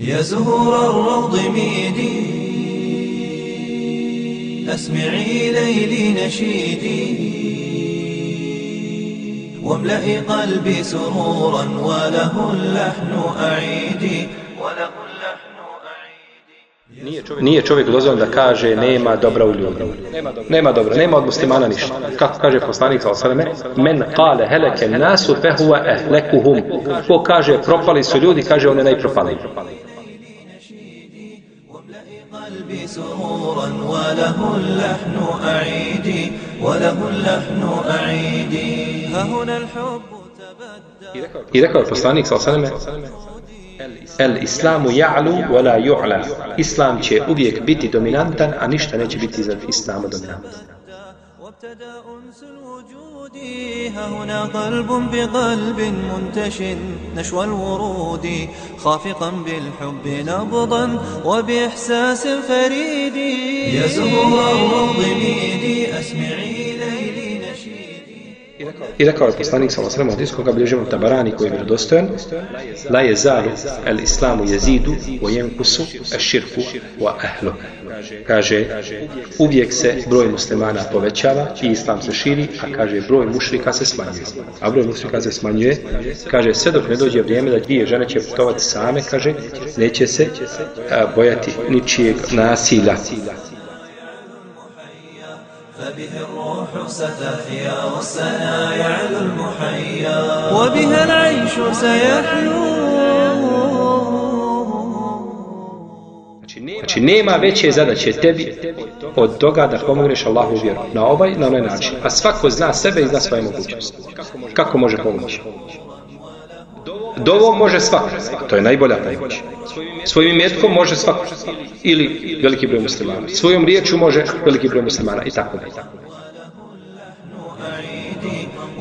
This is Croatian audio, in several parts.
يا زهور الروض ميدي أسمعي ليلي نشيدي واملئي قلبي سرورا وله اللحن أعيدي وله اللحن أعيدي Nije čovjek dozvoljeno da kaže nema dobra u ljudima. Nema dobra, nema od muslimana ništa. Kako kaže poslanik sallallahu alejhi ve selleme, men qala halaka an-nasu fa huwa ahlakuhum. Ko kaže propali su ljudi, kaže on je najpropaliji. سرورا وله اللحن أعيدي وله اللحن أعيدي ها هنا الحب تبدى I rekao je poslanik sallallahu alejhi ve selleme, El islamu ja'lu wa la ju'la. Islam će uvijek biti dominantan, a ništa neće biti iznad islama dominantan. تداء الوجود ها هنا قلب بقلب منتش نشوى الورود خافقا بالحب نبضا وبإحساس فريد يا زهور ضميدي أسمعي ليلي I rekao je poslanik sa Osrema od iskoga bilježemo tabarani koji je vjerodostojan La je zalu, el islamu jezidu, o jemkusu, eširku, o ahlu. Kaže uvijek se broj muslimana povećava i islam se širi, a kaže broj mušrika se smanjuje. A broj mušrika se smanjuje, kaže sve dok ne dođe vrijeme da dvije žene će putovati same, kaže neće se a, bojati ničijeg nasilja. فبه الروح ستحيا والسنا يعلو المحيا وبها العيش سيحلو Znači, nema veće zadaće tebi od toga da pomogneš Allahu vjeru na ovaj, na onaj način. A svako zna sebe i zna svoje mogućnosti. Kako može pomoći? Dovom može svako. To je najbolja pomoć. Svojim imetkom može svako. Ili veliki broj muslimana. Svojom riječu može veliki broj muslimana i tako dalje.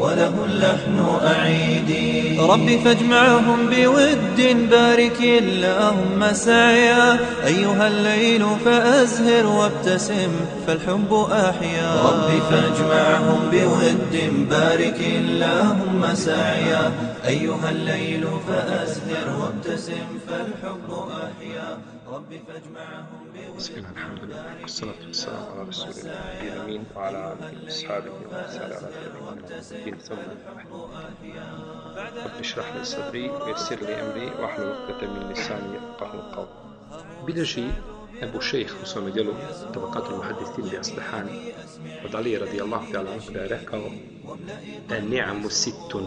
وله اللحن أعيدي رب فاجمعهم بود بارك اللهم سعيا. أيها الليل فأزهر وابتسم فالحب أحيا. رب فاجمعهم بود بارك اللهم سعيا. أيها الليل فأزهر وابتسم فالحب أحيا. رب فاجمعهم بسم الله الحمد لله والصلاة والسلام على رسول الله. الأمين وعلى آله وأصحابه ومن سار على نهجهم ثم رب اشرح لي صدري ويسر لي أمري واحلل عقدة من لساني يفقهوا قولي. بلجي أبو شيخ u svome djelu Tabakatul Muhaddithin bi Asbahani od Ali radijallahu ta'ala anhu da je rekao da je ni'amu sittun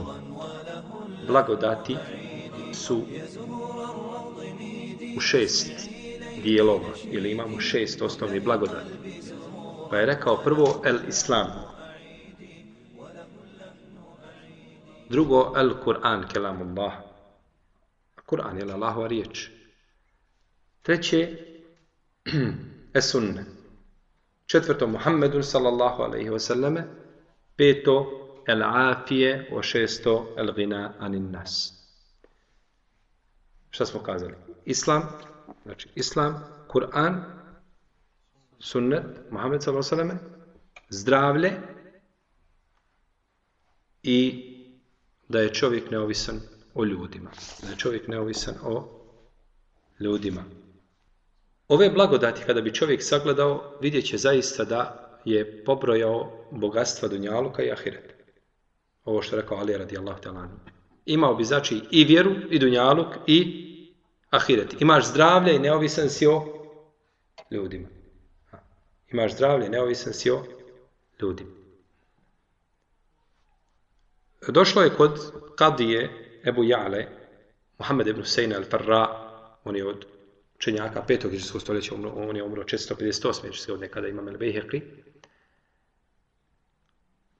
blagodati su u šest dijelova ili imamo šest osnovnih blagodati. Pa je rekao prvo el islam. Drugo el Kur'an kelamullah. Kur'an je Allahova riječ. Treće es sunne. Četvrto Muhammedun sallallahu alaihi wa sallame. Peto el afije. O šesto el gina anin nas. Šta smo kazali? Islam, znači Islam, Kur'an, sunnet, Muhammed s.a.v. zdravlje i da je čovjek neovisan o ljudima. Da je čovjek neovisan o ljudima. Ove blagodati, kada bi čovjek sagledao, vidjet će zaista da je pobrojao bogatstva Dunjaluka i Ahireta. Ovo što je rekao Ali radijallahu ta'ala. Imao bi znači i vjeru, i Dunjaluk, i ahiret. Imaš zdravlje i neovisan si o ljudima. Imaš zdravlje i neovisan si o ljudima. Došlo je kod Kadije Ebu Jale, Muhammed ibn Sejna al-Farra, on je od čenjaka petog ižeskog stoljeća, on je umro 458. ižeskog od nekada imam el Bejheqi.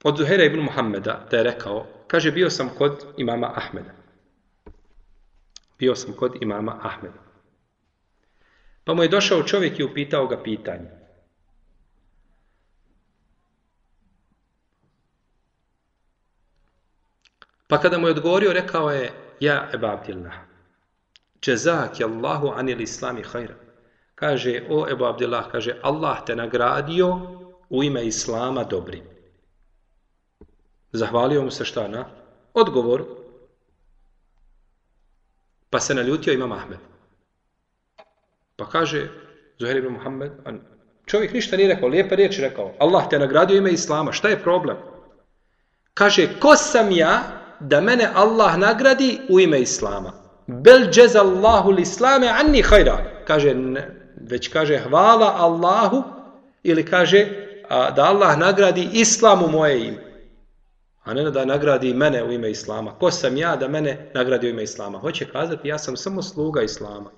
Od Zuhera ibn Muhammeda, da je rekao, kaže, bio sam kod imama Ahmeda. Bio sam kod imama Ahmeda. Pa mu je došao čovjek i upitao ga pitanje. Pa kada mu je odgovorio, rekao je, ja Eba Abdillah, Jezak je Allahu anil islami hajra. Kaže, o Ebu Abdillah, kaže, Allah te nagradio u ime Islama dobrim. Zahvalio mu se šta na? Odgovor, Pa se naljutio imam Ahmed. Pa kaže Zuhair ibn Muhammed, čovjek ništa nije rekao, lijepe riječi rekao. Allah te nagradio ime Islama, šta je problem? Kaže, ko sam ja da mene Allah nagradi u ime Islama? Bel džezallahu l'islame anni hajra. Kaže, već kaže hvala Allahu ili kaže a, da Allah nagradi Islamu moje ime. A ne da nagradi mene u ime Islama. Ko sam ja da mene nagradi u ime Islama? Hoće kazati ja sam samo sluga Islama.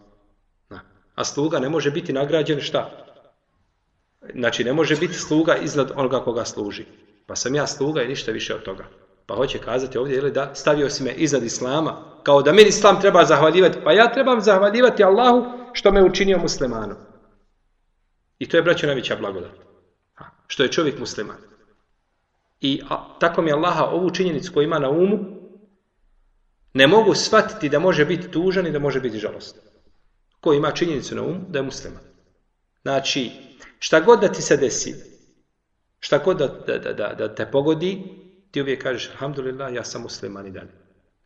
A sluga ne može biti nagrađen šta? Znači ne može biti sluga iznad onoga koga služi. Pa sam ja sluga i ništa više od toga. Pa hoće kazati ovdje ili da stavio si me iznad Islama, kao da meni Islam treba zahvaljivati. Pa ja trebam zahvaljivati Allahu što me učinio muslimanom. I to je, braćo, najveća blagodat. Što je čovjek musliman. I tako mi Allaha ovu činjenicu koju ima na umu, ne mogu shvatiti da može biti tužan i da može biti žalostan. Ko ima činjenicu na umu, da je musliman. Znači, šta god da ti se desi, šta god da, da, da, da te pogodi, ti uvijek kažeš, alhamdulillah, ja sam musliman i dalje.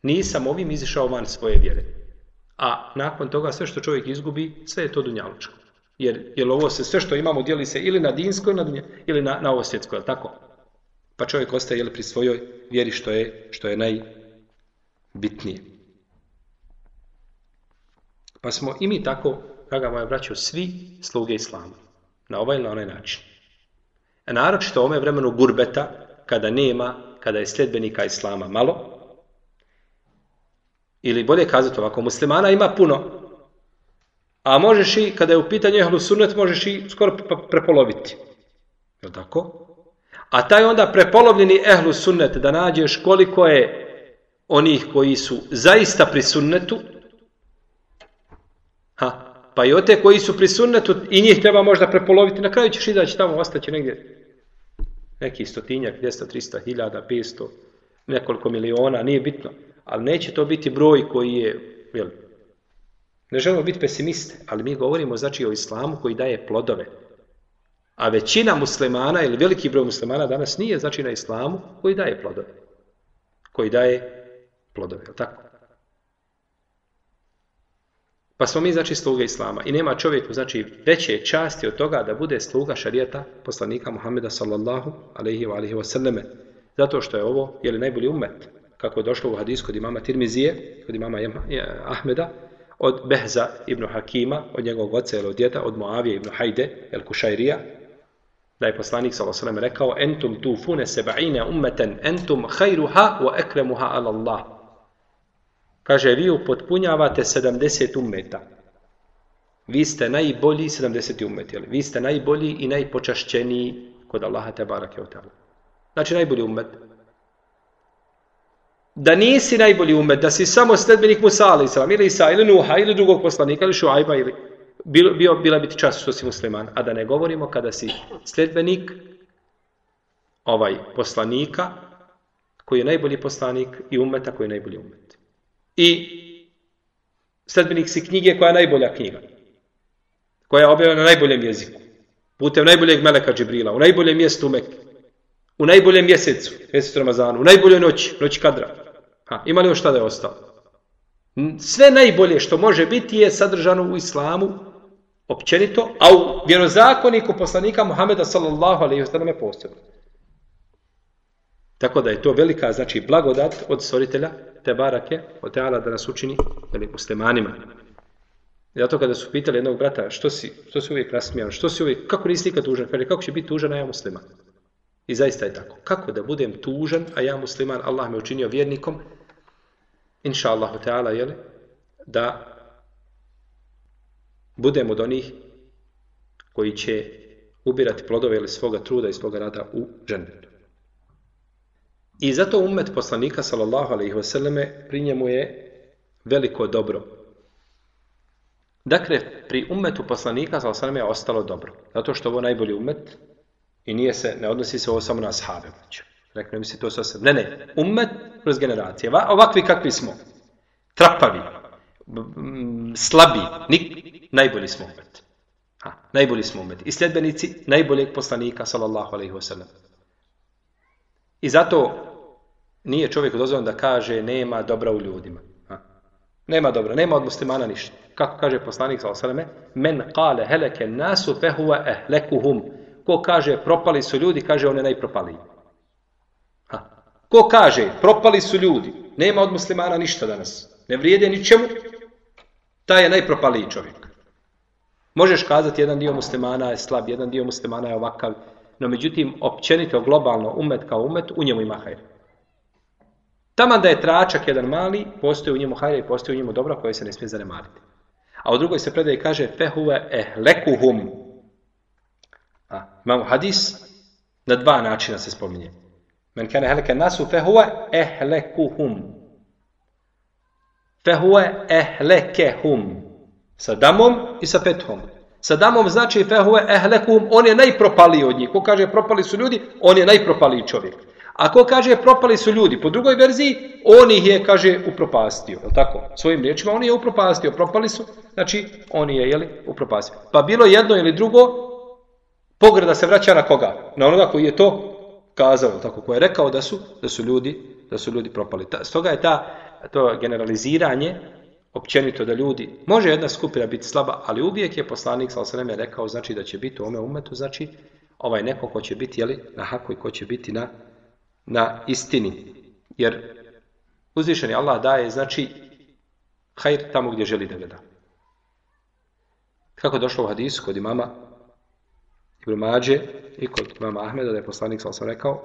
Nisam ovim izišao van svoje vjere. A nakon toga sve što čovjek izgubi, sve je to dunjalučko. Jer, jer ovo se, sve što imamo dijeli se ili na dinskoj na ili na, na ovo svjetsko, je tako? Pa čovjek ostaje jel, pri svojoj vjeri što je, što je najbitnije. Pa smo i mi tako, kaga moja braćo, svi sluge Islama. Na ovaj ili na onaj način. A naročito u ome vremenu gurbeta, kada nema, kada je sljedbenika Islama malo, ili bolje kazati ovako, muslimana ima puno, a možeš i, kada je u pitanju ehlu sunnet, možeš i skoro prepoloviti. Je tako? A taj onda prepolovljeni ehlu sunnet, da nađeš koliko je onih koji su zaista pri sunnetu, ha, pa i te koji su pri sunnetu i njih treba možda prepoloviti, na kraju ćeš izaći tamo, ostaće negdje neki stotinjak, 200, 300, hiljada, 500, nekoliko miliona, nije bitno. Ali neće to biti broj koji je, jel, ne želimo biti pesimiste, ali mi govorimo znači o islamu koji daje plodove. A većina muslimana ili veliki broj muslimana danas nije znači na islamu koji daje plodove. Koji daje plodove, je tako? Pa smo mi znači sluge Islama i nema čovjeku znači veće časti od toga da bude sluga šarijeta poslanika Muhameda sallallahu alaihi wa alaihi wa Zato što je ovo je li najbolji umet kako je došlo u hadisku kod imama Tirmizije, kod imama Ahmeda, od Behza ibn Hakima, od njegovog oca ili od djeta, od Moavije ibn Hajde, el Kušajrija, da je poslanik sallallahu rekao entum tufune seba'ine ummeten entum hajruha wa ekremuha ala Allah. Kaže, vi upotpunjavate 70 ummeta. Vi ste najbolji 70 ummet, jel? Vi ste najbolji i najpočašćeniji kod Allaha te barake o Znači najbolji ummet. Da nisi najbolji ummet, da si samo sledbenik Musa ali ili Isa, ili Nuha, ili drugog poslanika, ili Šuajba, ili bio, bio, bila biti čast što si musliman. A da ne govorimo kada si sljedbenik ovaj poslanika, koji je najbolji poslanik i umeta koji je najbolji umet. I sljedbenik si knjige koja je najbolja knjiga. Koja je objavljena na najboljem jeziku. Putem najboljeg meleka Džibrila, u najboljem mjestu u U najboljem mjesecu, mjesecu Ramazanu, u najboljoj noći, noći kadra. Ha, ima li još šta da je ostalo? Sve najbolje što može biti je sadržano u islamu, općenito, a u vjerozakoniku poslanika Muhameda sallallahu alaihi wa je posebno. Tako da je to velika, znači, blagodat od stvoritelja, te barake, od teala da nas učini veli, muslimanima. Zato kada su pitali jednog brata, što si, što si uvijek nasmijan, što si uvijek, kako nisi nikad tužan? Kaže, kako će biti tužan, a ja musliman? I zaista je tako. Kako da budem tužan, a ja musliman, Allah me učinio vjernikom, inša Allahu Teala, jel, da budemo od onih koji će ubirati plodove ili svoga truda i svoga rada u džennetu. I zato umet poslanika sallallahu alejhi ve selleme pri njemu je veliko dobro. Dakle, pri umetu poslanika sallallahu alejhi je ostalo dobro. Zato što ovo je najbolji umet i nije se, ne odnosi se ovo samo na ashabe. Rekne mi se to sa Ne, ne, umet kroz generacije. Ovakvi kakvi smo. Trapavi, slabi, nik, najbolji smo umet. Ha, najbolji smo umet. I sljedbenici najboljeg poslanika, sallallahu alaihi wasallam. I zato nije čovjek dozvoljeno da kaže nema dobra u ljudima. Ha. Nema dobro, nema od muslimana ništa. Kako kaže poslanik sallallahu Men kale heleke nasu fehuwa ehlekuhum. Ko kaže propali su ljudi, kaže on je najpropaliji. Ha. Ko kaže propali su ljudi, nema od muslimana ništa danas. Ne vrijede ničemu, taj je najpropaliji čovjek. Možeš kazati jedan dio muslimana je slab, jedan dio muslimana je ovakav, no međutim, općenito, globalno, umet kao umet, u njemu ima hajr. Taman da je tračak jedan mali, postoji u njemu hajra i postoji u njemu dobro koje se ne smije zanemariti. A u drugoj se predaje kaže fehuve ehlekuhum. A, imamo hadis, na dva načina se spominje. Men kane heleke nasu fehuve ehlekuhum. Fehuve ehlekehum. Sa damom i sa pethom. Sa damom znači fehuve ehlekuhum, on je najpropaliji od njih. Ko kaže propali su ljudi, on je najpropaliji čovjek. Ako kaže propali su ljudi, po drugoj verziji, on ih je, kaže, upropastio. Je tako? Svojim riječima, on je upropastio. Propali su, znači, on je, jeli, upropastio. Pa bilo jedno ili drugo, pograda se vraća na koga? Na onoga koji je to kazao, tako, koji je rekao da su, da su ljudi, da su ljudi propali. stoga je ta, to generaliziranje, općenito da ljudi, može jedna skupina biti slaba, ali uvijek je poslanik sa rekao, znači da će biti u ome umetu, znači ovaj neko ko će biti jeli, na haku i ko će biti na na istini. Jer uzvišeni Allah daje, znači, hajr tamo gdje želi da ga da. Kako je došlo u hadisu kod imama Ibn Mađe i kod imama Ahmeda, da je poslanik sam sam rekao,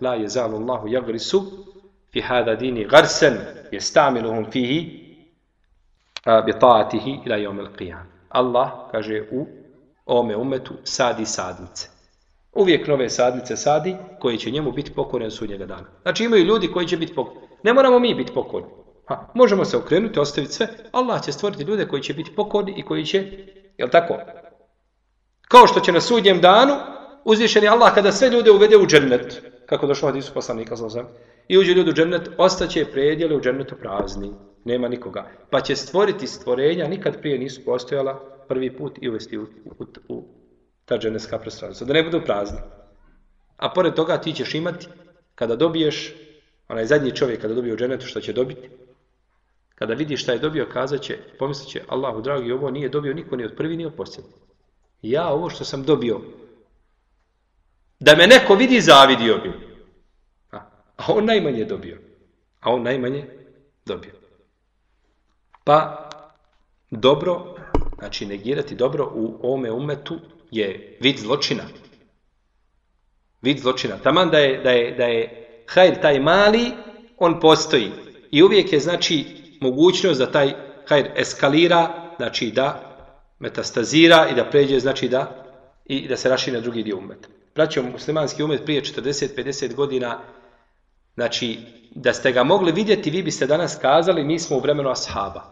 la je zalu Allahu jagrisu fi hada dini garsen je stamiluhum fihi bi taatihi ila jomel qiyam. Allah, kaže, u ome umetu sadi sadnice. Uvijek nove sadnice sadi koji će njemu biti pokoren sudnjega dana. Znači imaju ljudi koji će biti pokorni. Ne moramo mi biti pokorni. Ha, možemo se okrenuti, ostaviti sve. Allah će stvoriti ljude koji će biti pokorni i koji će, jel tako? Kao što će na sudnjem danu uzvišeni Allah kada sve ljude uvede u džennet, kako došlo od Isu poslanika, i uđe ljudi u džennet, ostaće predjeli u džennetu prazni. Nema nikoga. Pa će stvoriti stvorenja, nikad prije nisu postojala prvi put i uvesti u, u, u ta dženevska prostranstva, da ne budu prazni. A pored toga ti ćeš imati, kada dobiješ, onaj zadnji čovjek kada dobije u dženetu što će dobiti, kada vidi šta je dobio, kazat će, pomislit će, Allahu dragi, ovo nije dobio niko ni od prvi ni od posljednji. Ja ovo što sam dobio, da me neko vidi, zavidio bi. A, a on najmanje dobio. A on najmanje dobio. Pa, dobro, znači negirati dobro u ome umetu je vid zločina. Vid zločina. Taman da je, da je, da je hajr taj mali, on postoji. I uvijek je znači mogućnost da taj hajr eskalira, znači da metastazira i da pređe, znači da i da se raši na drugi dio umeta. Praćom muslimanski umet prije 40-50 godina, znači da ste ga mogli vidjeti, vi biste danas kazali mi smo u vremenu ashaba.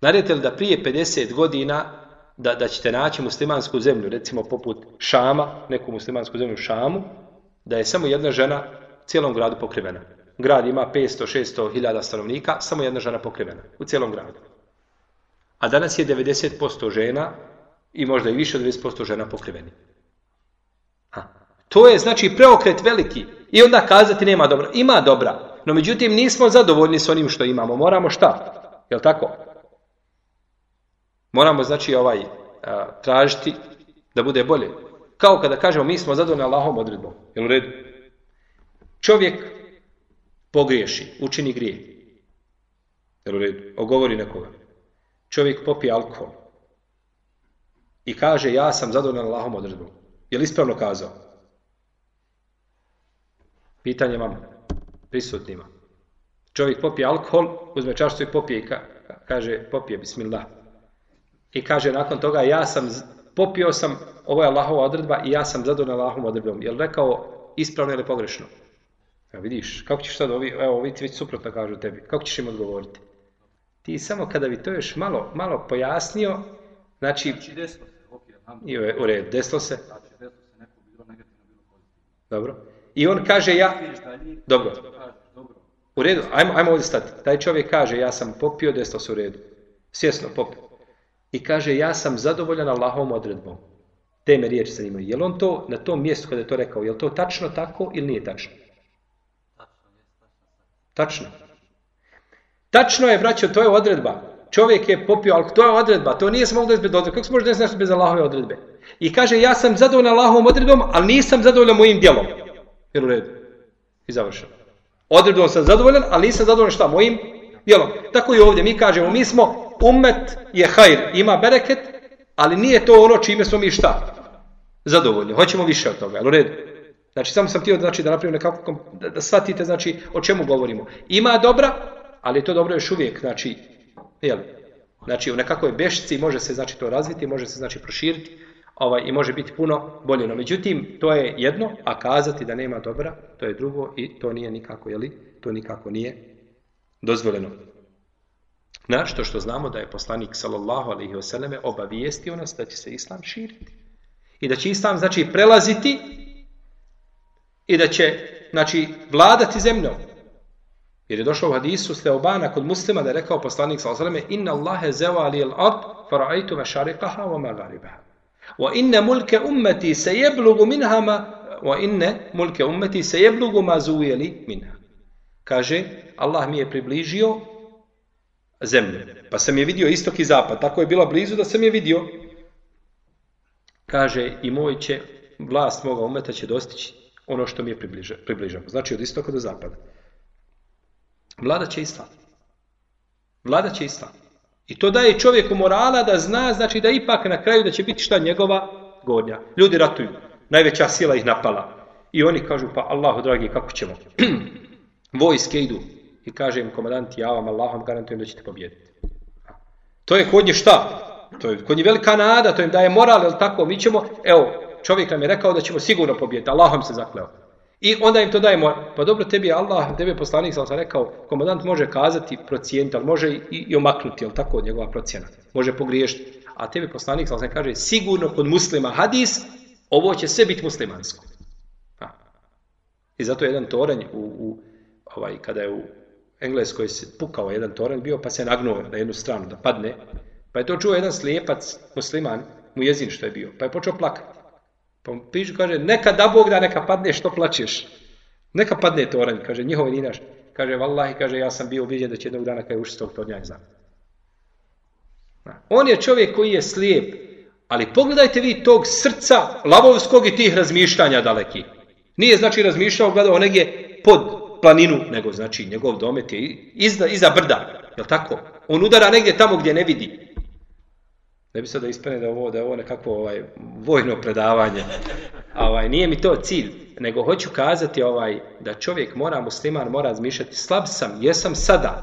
Naredite li da prije 50 godina da, da ćete naći muslimansku zemlju, recimo poput Šama, neku muslimansku zemlju Šamu, da je samo jedna žena cijelom gradu pokrivena. Grad ima 500-600 hiljada stanovnika, samo jedna žena pokrivena u cijelom gradu. A danas je 90% žena i možda i više od 90% žena pokriveni. Ha. To je znači preokret veliki. I onda kazati nema dobra. Ima dobra. No međutim nismo zadovoljni s onim što imamo. Moramo šta? Jel tako? Moramo znači ovaj tražiti da bude bolje. Kao kada kažemo mi smo zadovoljni Allahom odredbom. Jel u redu? Čovjek pogriješi, učini grije. Jel u redu? Ogovori nekoga. Čovjek popije alkohol. I kaže ja sam zadovoljan Allahom odredbom. Je li ispravno kazao? Pitanje vam prisutnima. Čovjek popije alkohol, uzme čašću i popije i kaže popije bismillah. I kaže nakon toga, ja sam, popio sam, ovo je Allahova odredba i ja sam zadovoljan Allahovom odredbom. Jel rekao ispravno ili pogrešno? Ja vidiš, kako ćeš sad, ovi, evo, ovi već suprotno kažu tebi, kako ćeš im odgovoriti? Ti samo kada bi to još malo, malo pojasnio, znači... Znači desilo se, u redu, desilo se. Znači desilo se, neko bilo negativno, bilo pozitivno. Dobro. I on kaže ja... Dobro. U redu, ajmo, ajmo ovdje stati. Taj čovjek kaže ja sam popio, desilo se u redu. Svjesno popio i kaže ja sam zadovoljan Allahovom odredbom. Te me riječi zanimaju. Je li on to na tom mjestu kada je to rekao, je li to tačno tako ili nije tačno? Tačno. Tačno je, braćo, to je odredba. Čovjek je popio, ali to je odredba. To nije se moglo bez odredbe. Kako se može desiti nešto bez Allahove odredbe? I kaže, ja sam zadovoljan Allahovom odredbom, ali nisam zadovoljan mojim djelom. Jer u redu. I završeno. Odredbom sam zadovoljan, ali nisam zadovoljan šta? Mojim djelom. Tako i ovdje. Mi kažemo, mi smo, umet je hajr, ima bereket, ali nije to ono čime smo mi šta? Zadovoljni. Hoćemo više od toga. Jel u redu? Znači, samo sam htio znači, da napravim nekako, da, da shvatite znači, o čemu govorimo. Ima dobra, ali to dobro još uvijek, znači, jel? Znači, u nekakvoj bešci može se znači, to razviti, može se znači, proširiti ovaj, i može biti puno bolje. No, međutim, to je jedno, a kazati da nema dobra, to je drugo i to nije nikako, jeli? To nikako nije dozvoljeno. Našto što znamo da je poslanik sallallahu alaihi wasallam obavijestio nas da će se islam širiti. I da će islam znači prelaziti i da će znači vladati zemljom. Jer je došlo u hadisu Steobana kod muslima da je rekao poslanik sallallahu alaihi wasallam inna Allahe zevali al-ard fara'aitu mašariqaha wa magaribaha. Wa inna mulke ummeti se jeblugu minha ma wa inna mulke ummeti se jeblugu minha. Kaže, Allah mi je približio zemlju. Pa sam je vidio istok i zapad. Tako je bila blizu da sam je vidio. Kaže, i moj će, vlast moga umeta će dostići ono što mi je približa, približamo. Znači od istoka do zapada. Vlada će islam. Vlada će islam. I to daje čovjeku morala da zna, znači da ipak na kraju da će biti šta njegova gornja. Ljudi ratuju. Najveća sila ih napala. I oni kažu, pa Allahu dragi, kako ćemo? Vojske idu. I kaže im komandant, ja vam Allahom garantujem da ćete pobijediti. To je kod nje šta? To je kod nje velika nada, to im daje moral, jel tako? Mi ćemo, evo, čovjek nam je rekao da ćemo sigurno pobijediti. Allahom se zakleo. I onda im to daje moral. Pa dobro, tebi je Allah, tebi je poslanik, sam rekao, komandant može kazati, procijeniti, ali može i, i omaknuti, jel tako, od njegova procjena. Može pogriješiti. A tebi poslanik, sam kaže, sigurno kod muslima hadis, ovo će sve biti muslimansko. Ha. I zato je jedan toranj u, u ovaj, kada je u Engleskoj se pukao jedan toranj bio, pa se nagnuo na jednu stranu da padne. Pa je to čuo jedan slijepac, musliman, mu jezin što je bio. Pa je počeo plakati. Pa pišu, kaže, neka da Bog da neka padne, što plaćeš? Neka padne toranj, kaže, njihov nije naš. Kaže, vallahi, kaže, ja sam bio ubiđen da će jednog dana kada je s tog tornja znam. On je čovjek koji je slijep, ali pogledajte vi tog srca lavovskog i tih razmišljanja daleki. Nije znači razmišljao, gledao negdje pod planinu, nego znači njegov domet je iza, iza brda. Jel tako? On udara negdje tamo gdje ne vidi. Ne bi sad da ispane da ovo, da je ovo nekako ovaj, vojno predavanje. Ovaj, nije mi to cilj, nego hoću kazati ovaj, da čovjek mora, musliman mora razmišljati, slab sam, jesam sada,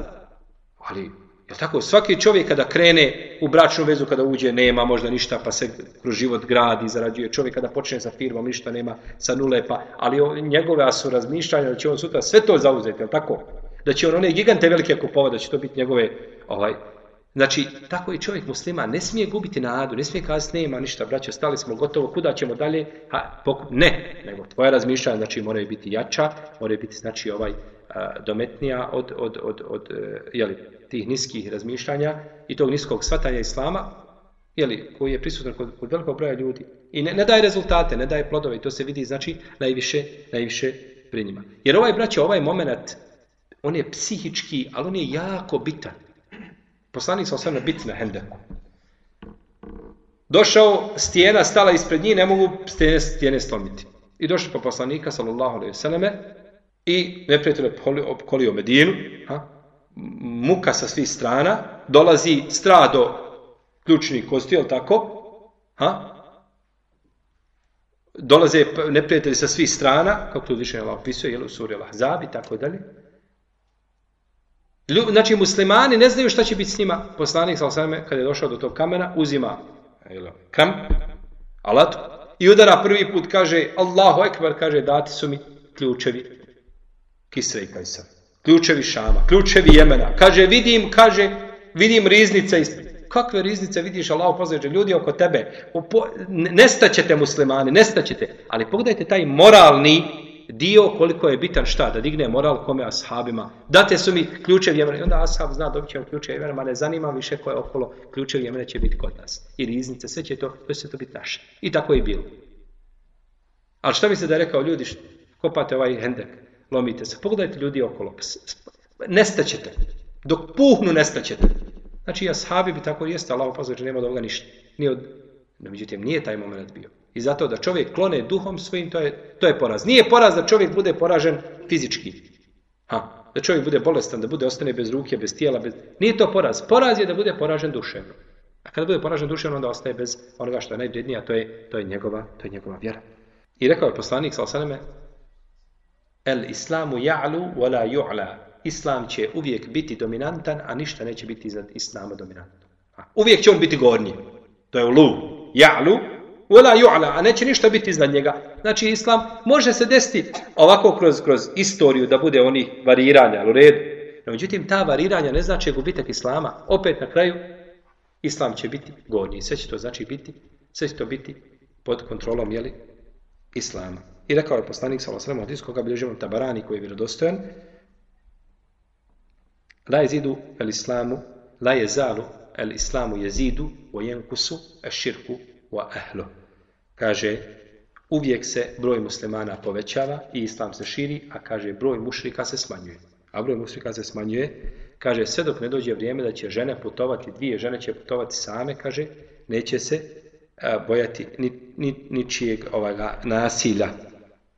ali Jel tako? Svaki čovjek kada krene u bračnu vezu, kada uđe, nema možda ništa, pa se kroz život gradi, zarađuje. Čovjek kada počne sa firmom, ništa nema sa nule, pa, ali njegove su razmišljanja da će on sutra sve to zauzeti, jel tako? Da će on one gigante velike kupovati, da će to biti njegove, ovaj, Znači, tako i čovjek muslima ne smije gubiti nadu, ne smije kazati nema ništa, braće, stali smo gotovo, kuda ćemo dalje? Ha. Ne, nego tvoja razmišljanja, znači, moraju biti jača, moraju biti, znači, ovaj, a, dometnija od, od, od, od e, jeli, tih niskih razmišljanja i tog niskog svatanja islama, jeli, koji je prisutan kod, kod velikog broja ljudi. I ne, ne daje rezultate, ne daje plodove i to se vidi, znači, najviše, najviše pri njima. Jer ovaj, braće, ovaj moment, on je psihički, ali on je jako bitan. Poslanik sve na biti na Hendeku. Došao, stijena stala ispred njih, ne mogu stijene, stijene slomiti. I došli po poslanika, sallallahu alaihi vseleme, i neprijatelj je opkolio Medinu, ha? muka sa svih strana, dolazi strado ključnih kosti, tako? Ha? Dolaze neprijatelji sa svih strana, kako to više je opisuje, jel u suri Al-Ahzab tako dalje. Znači, muslimani ne znaju šta će biti s njima. Poslanik, sal sveme, kada je došao do tog kamena, uzima kam, alat, i udara prvi put, kaže, Allahu ekber, kaže, dati su mi ključevi Kisre i Kajsar. Ključevi Šama, ključevi Jemena. Kaže, vidim, kaže, vidim riznice ispred. Kakve riznice vidiš, Allah pozređe, ljudi oko tebe. Nestaćete muslimani, nestaćete. Ali pogledajte taj moralni dio koliko je bitan šta, da digne moral kome ashabima. Date su mi ključevi Jemena. Onda ashab zna dobit ćemo ključevi Jemena, ma ne zanima više ko je okolo. Ključevi Jemena će biti kod nas. I riznice, sve će to, sve će to biti naše. I tako je bilo. Ali šta mi se da je rekao, ljudi, kopate ovaj hendek lomite se. Pogledajte ljudi okolo. Nestaćete. Dok puhnu nestaćete. Znači, ashabi bi tako jeste, Allah upozor, nema od ovoga ništa. Nije od... No, međutim, nije taj moment bio. I zato da čovjek klone duhom svojim, to je, to je poraz. Nije poraz da čovjek bude poražen fizički. Ha, da čovjek bude bolestan, da bude ostane bez ruke, bez tijela, bez... Nije to poraz. Poraz je da bude poražen duševno. A kada bude poražen duševno, onda ostaje bez onoga što je najvrednije, a to je, to je, njegova, to je njegova vjera. I rekao je poslanik, sal salame, El islamu ja'lu wala ju'la. Islam će uvijek biti dominantan, a ništa neće biti iznad islama dominantno. Uvijek će on biti gornji. To je u lu. Ja'lu wala ju'la, a neće ništa biti iznad njega. Znači, islam može se desiti ovako kroz, kroz istoriju da bude onih variranja, u redu. No, međutim, ta variranja ne znači gubitak islama. Opet na kraju, islam će biti gornji. Sve će to znači biti, sve će to biti pod kontrolom, jeli, islama. I rekao je poslanik sa osrema od koga bilježimo tabarani koji je vjerodostojan, La jezidu el islamu, la jezalu el islamu jezidu, o jenkusu, širku, wa ahlu. Kaže, uvijek se broj muslimana povećava i islam se širi, a kaže, broj mušrika se smanjuje. A broj mušrika se smanjuje, kaže, sve dok ne dođe vrijeme da će žene putovati, dvije žene će putovati same, kaže, neće se bojati ni, ni, ničijeg ovoga nasilja.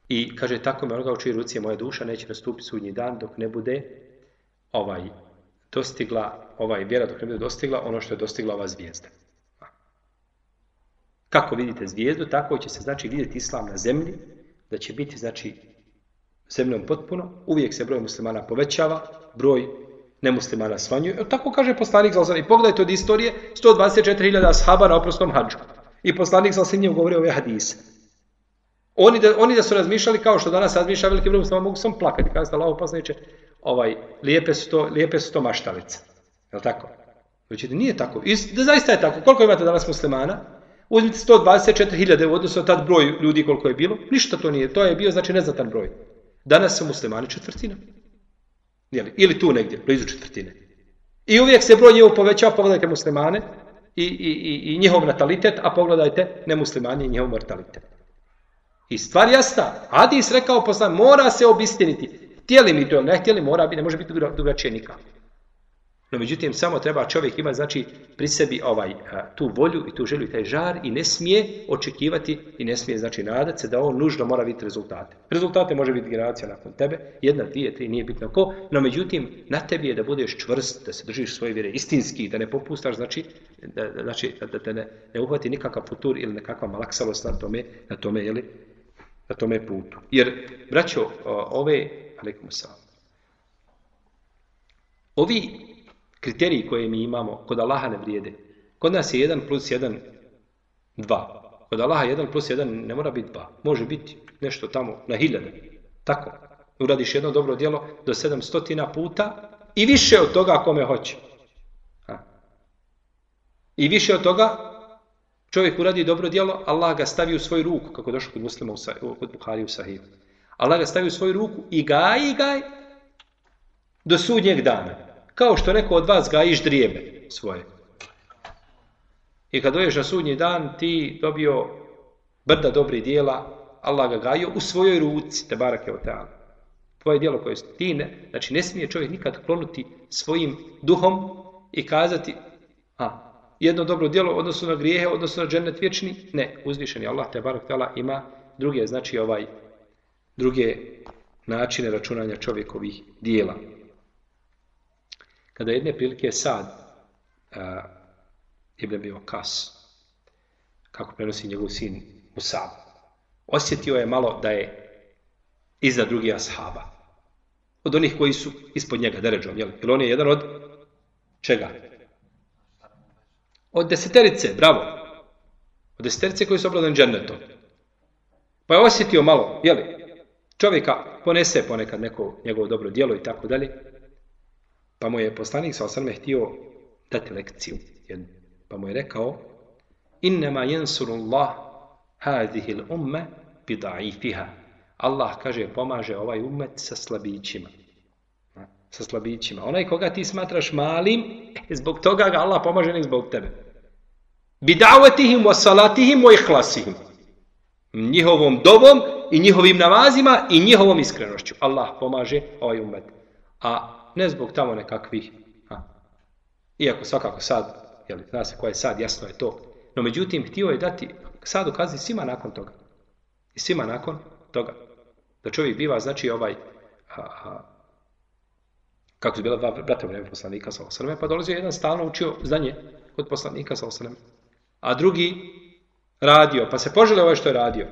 I kaže, tako me onoga u čiji ruci je moja duša, neće nastupiti sudnji dan dok ne bude ovaj dostigla, ovaj vjera dok ne bude dostigla ono što je dostigla ova zvijezda. Kako vidite zvijezdu, tako će se znači vidjeti islam na zemlji, da će biti znači zemljom potpuno, uvijek se broj muslimana povećava, broj nemuslimana smanjuje. Tako kaže poslanik Zalzan. I pogledajte od istorije, 124.000 ashaba na oprostom hađu. I poslanik Zalzan njim govorio ove hadise. Oni da, oni da su razmišljali kao što danas razmišlja veliki broj muslima, mogu sam plakati, kada ste Allaho poslaniče, ovaj, lijepe su to, lijepe su to maštalice. Je li tako? Znači, nije tako. I, da zaista je tako. Koliko imate danas muslimana? Uzmite 124.000 u odnosu na tad broj ljudi koliko je bilo. Ništa to nije. To je bio znači neznatan broj. Danas su muslimani četvrtina. Jeli? Ili tu negdje, blizu četvrtine. I uvijek se broj njihov povećava, pogledajte muslimane i, i, i, i njihov natalitet, a pogledajte nemuslimani i njihov mortalitet. I stvar jasna. Adis rekao poslan, mora se obistiniti. Htjeli mi to, ne htjeli, mora biti, ne može biti drugačije nikako. No međutim, samo treba čovjek imati znači pri sebi ovaj tu volju i tu želju i taj žar i ne smije očekivati i ne smije znači nadati se da on nužno mora biti rezultate. Rezultate može biti generacija nakon tebe, jedna, dvije, tri, nije bitno ko, no međutim, na tebi je da budeš čvrst, da se držiš svoje vjere istinski, da ne popustaš, znači da, znači, da te ne, ne uhvati nikakav futur ili nekakva malaksalost na tome, na tome, jeli, na tome putu. Jer, braćo, ove, alaikum salam, ovi kriteriji koje mi imamo kod Allaha ne vrijede. Kod nas je 1 plus 1 2. Kod Allaha 1 plus 1 ne mora biti 2. Može biti nešto tamo na hiljade. Tako. Uradiš jedno dobro djelo do 700 puta i više od toga kome hoće. Ha. I više od toga čovjek uradi dobro djelo, Allah ga stavi u svoju ruku, kako došlo kod muslima u, kod Buhari u Sahihu. Allah ga stavi u svoju ruku i gaj i gaj do sudnjeg dana. Kao što neko od vas gajiš drijeme svoje. I kad dođeš na sudnji dan, ti dobio brda dobrih dijela, Allah ga gajio u svojoj ruci, te barake o Tvoje dijelo koje ti ne, znači ne smije čovjek nikad klonuti svojim duhom i kazati, a, jedno dobro djelo odnosno na grijehe, odnosno na džennet vječni, ne, uzvišeni Allah, te barak ima druge, znači ovaj, druge načine računanja čovjekovih dijela. Kada jedne prilike Sad uh, Ibn bio Kas, kako prenosi njegov sin Musab, osjetio je malo da je iza drugih ashaba. Od onih koji su ispod njega, deređom, jel? Jer on je jedan od čega? Od deseterice, bravo. Od deseterice koji su obladan džennetom. Pa je osjetio malo, jel? Čovjeka ponese ponekad neko njegovo dobro djelo i tako dalje. Pa mu je poslanik sa osrme htio dati lekciju. Pa mu je rekao Innema jensurullah hadihil umme bida'ifiha. Allah, kaže, pomaže ovaj umet sa slabićima. Sa slabićima. Onaj koga ti smatraš malim, e, zbog toga ga Allah pomaže nek zbog tebe. Bidavetihim wa salatihim wa ihlasihim. Njihovom dovom i njihovim namazima i njihovom iskrenošću. Allah pomaže ovaj umet. A ne zbog tamo nekakvih Iako svakako sad, jel, zna se ko je sad, jasno je to. No međutim, htio je dati sad ukazi svima nakon toga. I svima nakon toga. Da čovjek biva, znači, ovaj, a, a, kako su bila dva brata vreme poslanika sa osrme, pa dolazio jedan stalno učio znanje kod poslanika sa osrme. A drugi radio, pa se požele ovaj što je radio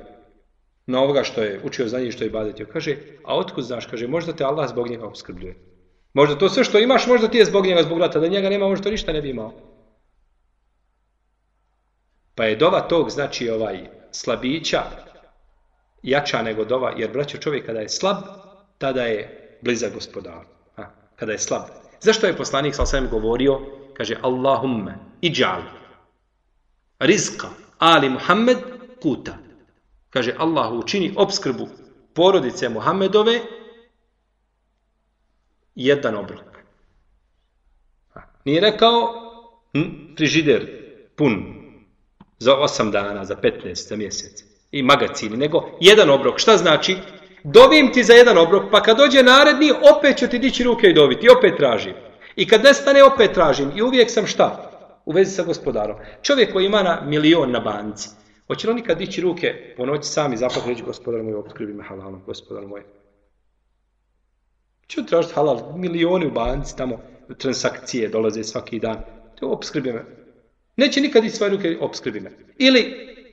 na ovoga što je učio znanje i što je badetio. Kaže, a otkud znaš? Kaže, možda te Allah zbog njega obskrbljuje. Možda to sve što imaš, možda ti je zbog njega, zbog brata, da njega nema, možda ništa ne bi imao. Pa je dova tog, znači ovaj slabića, jača nego dova, jer braćo čovjek kada je slab, tada je blizak gospodaru. Kada je slab. Zašto je poslanik sa osvijem govorio, kaže Allahumme, iđal, rizka, ali Muhammed, kuta. Kaže, Allahu učini obskrbu porodice Muhammedove jedan obrok. Nije rekao hm, frižider pun za 8 dana, za 15, za mjesec i magacini, nego jedan obrok. Šta znači? Dovim ti za jedan obrok, pa kad dođe naredni, opet ću ti dići ruke i dobiti, i opet tražim. I kad nestane, opet tražim. I uvijek sam šta? U vezi sa gospodarom. Čovjek koji ima na milion na banci, hoće li on nikad dići ruke, po noći sami zapad reći gospodar moj, obskrbi me halalom, gospodar moj. Ču tražiti halal? Milioni u banci, tamo transakcije dolaze svaki dan. To obskrbi me. Neće nikad iz svoje ruke obskrbi me. Ili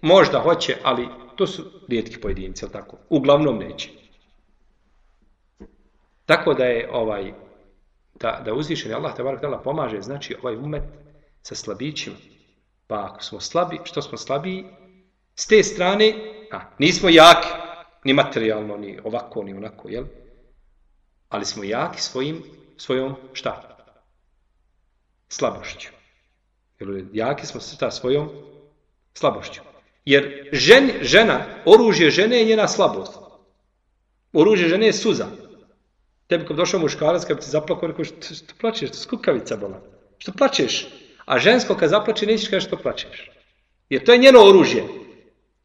možda hoće, ali to su rijetki pojedinci, jel tako? Uglavnom neće. Tako da je ovaj da, da uzvišeni Allah te barak pomaže, znači ovaj umet sa slabićima. Pa ako smo slabi, što smo slabiji, s te strane, a, nismo jaki, ni materijalno, ni ovako, ni onako, jel? Ali smo jaki svojim, svojom, šta? Slabošću. Jaki smo sa svojom slabošću. Jer žen, žena, oružje žene je njena slabost. Oružje žene je suza. Tebi kad došao muškarac, kad ti zaplakao, rekao, što, što što skukavica bola. Što plačeš? A žensko kad zaplače, nećeš kaži što plačeš. Jer to je njeno oružje.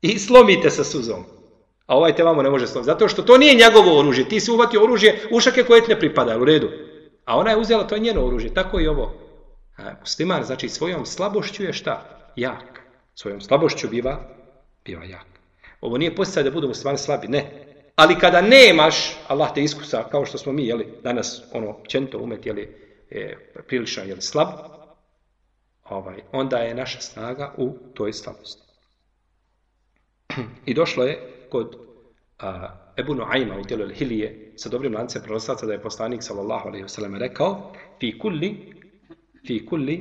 I slomite sa suzom. A ovaj te vamo ne može slomiti. Zato što to nije njegovo oružje. Ti si uvatio oružje ušake koje ti ne pripada, u redu. A ona je uzela, to je njeno oružje. Tako i ovo. A musliman, znači svojom slabošću je šta? Jak. Svojom slabošću biva, biva jak. Ovo nije posljed da budu muslimani slabi, ne. Ali kada nemaš, Allah te iskusa, kao što smo mi, jeli, danas, ono, čento umet, jeli, e, prilično, jeli, slab, ovaj, onda je naša snaga u toj slabosti. I došlo je kod a, Ebu Nuayma u dijelu Hilije sa dobrim lancem prenoslaca da je poslanik sallallahu alejhi ve sellem rekao fi kulli fi kulli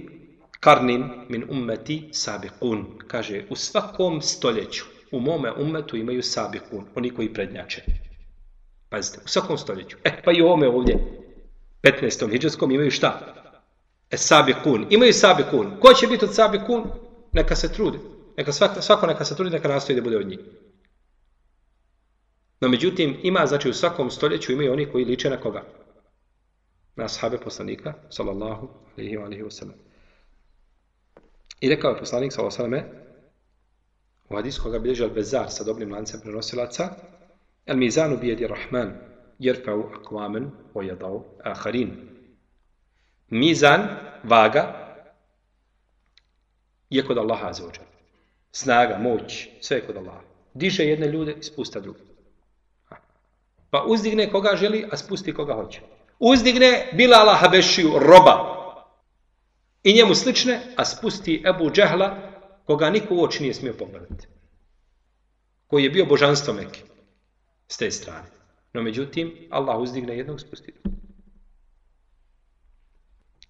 karnin min ummeti sabiqun. Kaže u svakom stoljeću u mome ummetu imaju sabiqun oni koji prednjače. Pazite u svakom stoljeću. E pa i ovome ovdje. 15. hidžetskom imaju šta? E sabiqun. Imaju sabiqun. Ko će biti od sabiqun? Neka se trudi. Neka svako, svako neka se trudi neka nastoji da bude od njih No međutim, ima, znači u svakom stoljeću imaju oni koji liče na koga? Na sahabe poslanika, sallallahu alaihi wa alaihi wa. I rekao je poslanik, sallallahu alaihi u hadisu koga bilježi al-Bezar sa dobrim lancem prenosilaca, el mizanu bijedi rahman, jerfau akvamen, ojadau aharin. Mizan, vaga, je kod Allaha azuđa. Snaga, moć, sve je kod Allaha. Diže jedne ljude i spusta druge. Pa uzdigne koga želi, a spusti koga hoće. Uzdigne Bilala Habešiju roba i njemu slične, a spusti Ebu Džehla koga niko u oči nije smio pogledati. Koji je bio božanstvo Mekke s te strane. No međutim, Allah uzdigne jednog, spusti.